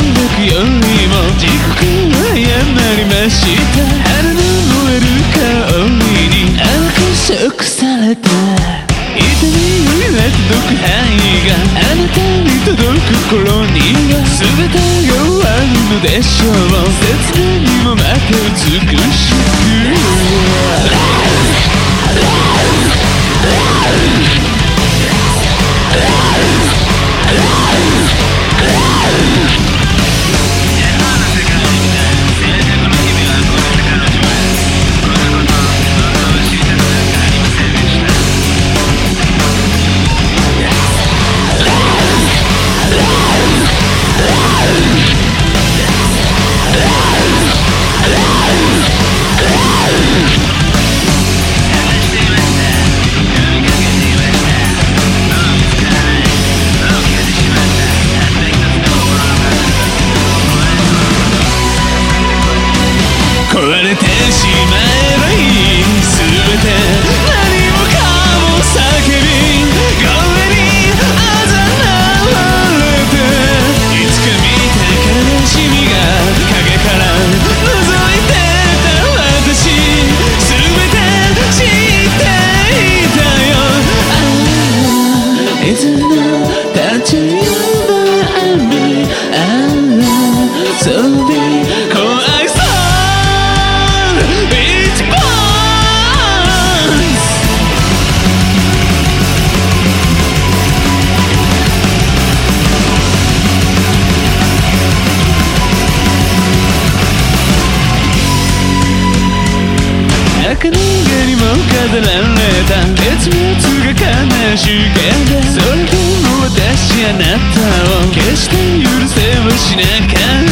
音楽よりも時刻は謝りました。春の燃える香りに。甘く食された痛みよりは届く範囲が。あなたに届く頃には。全てが終わるのでしょう。切ないにもまた美しく。飾られた結末が悲しげでそれでも私あなたを決して許せはしなかった